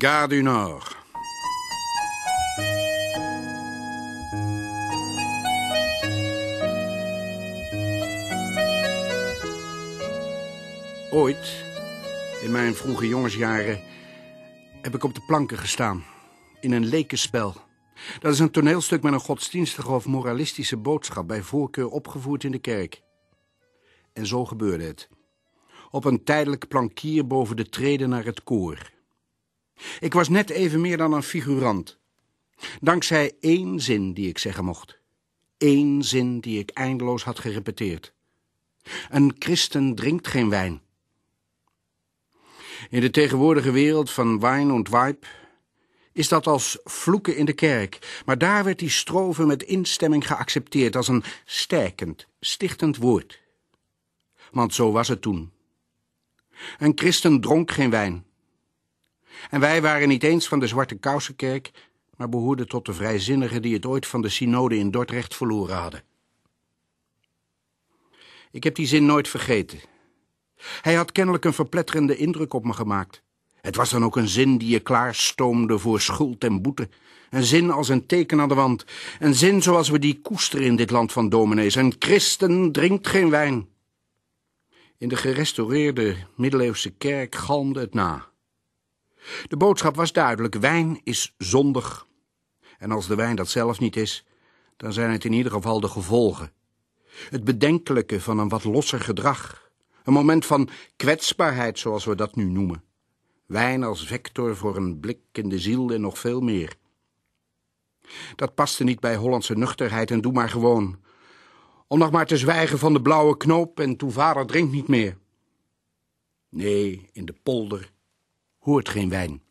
Gare du Nord. Ooit, in mijn vroege jongensjaren, heb ik op de planken gestaan. In een lekenspel. Dat is een toneelstuk met een godsdienstige of moralistische boodschap... bij voorkeur opgevoerd in de kerk. En zo gebeurde het. Op een tijdelijk plankier boven de treden naar het koor. Ik was net even meer dan een figurant. Dankzij één zin die ik zeggen mocht. Eén zin die ik eindeloos had gerepeteerd. Een christen drinkt geen wijn. In de tegenwoordige wereld van wijn en wipe is dat als vloeken in de kerk. Maar daar werd die strofe met instemming geaccepteerd als een stijkend, stichtend woord. Want zo was het toen. Een christen dronk geen wijn. En wij waren niet eens van de Zwarte Kousenkerk, maar behoorden tot de vrijzinnigen die het ooit van de synode in Dordrecht verloren hadden. Ik heb die zin nooit vergeten. Hij had kennelijk een verpletterende indruk op me gemaakt. Het was dan ook een zin die je klaarstoomde voor schuld en boete. Een zin als een teken aan de wand. Een zin zoals we die koesteren in dit land van dominees. Een christen drinkt geen wijn. In de gerestaureerde middeleeuwse kerk galmde het na. De boodschap was duidelijk, wijn is zondig. En als de wijn dat zelf niet is, dan zijn het in ieder geval de gevolgen. Het bedenkelijke van een wat losser gedrag. Een moment van kwetsbaarheid, zoals we dat nu noemen. Wijn als vector voor een blik in de ziel en nog veel meer. Dat paste niet bij Hollandse nuchterheid en doe maar gewoon. Om nog maar te zwijgen van de blauwe knoop en toe vader drinkt niet meer. Nee, in de polder hoort geen wijn.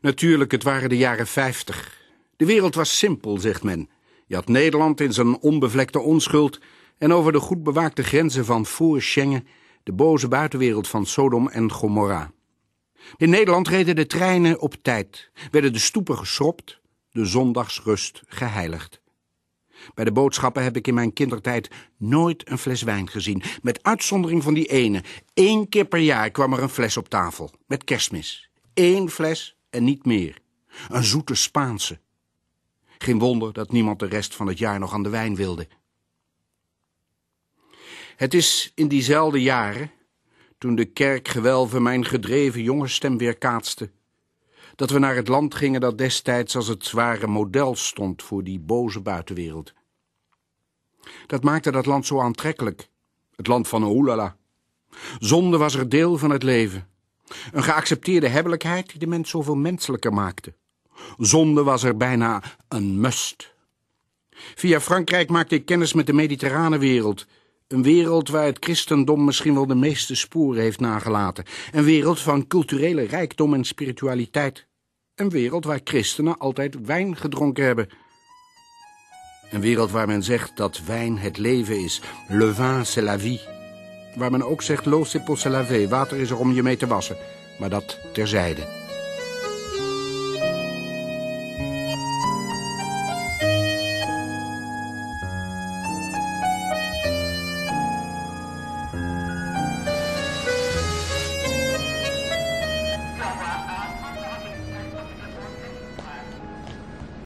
Natuurlijk, het waren de jaren vijftig. De wereld was simpel, zegt men. Je had Nederland in zijn onbevlekte onschuld en over de goed bewaakte grenzen van voor Schengen de boze buitenwereld van Sodom en Gomorra. In Nederland reden de treinen op tijd, werden de stoepen geschropt, de zondagsrust geheiligd. Bij de boodschappen heb ik in mijn kindertijd nooit een fles wijn gezien, met uitzondering van die ene. Eén keer per jaar kwam er een fles op tafel, met kerstmis. Eén fles en niet meer. Een zoete Spaanse. Geen wonder dat niemand de rest van het jaar nog aan de wijn wilde. Het is in diezelfde jaren, toen de kerkgewelven mijn gedreven jongensstem weerkaatste, dat we naar het land gingen dat destijds als het zware model stond voor die boze buitenwereld. Dat maakte dat land zo aantrekkelijk, het land van oelala. Zonde was er deel van het leven. Een geaccepteerde hebbelijkheid die de mens zoveel menselijker maakte. Zonde was er bijna een must. Via Frankrijk maakte ik kennis met de mediterrane wereld, een wereld waar het christendom misschien wel de meeste sporen heeft nagelaten. Een wereld van culturele rijkdom en spiritualiteit. Een wereld waar christenen altijd wijn gedronken hebben. Een wereld waar men zegt dat wijn het leven is. Le vin, c'est la vie. Waar men ook zegt, l'eau c'est pour se laver. Water is er om je mee te wassen. Maar dat terzijde.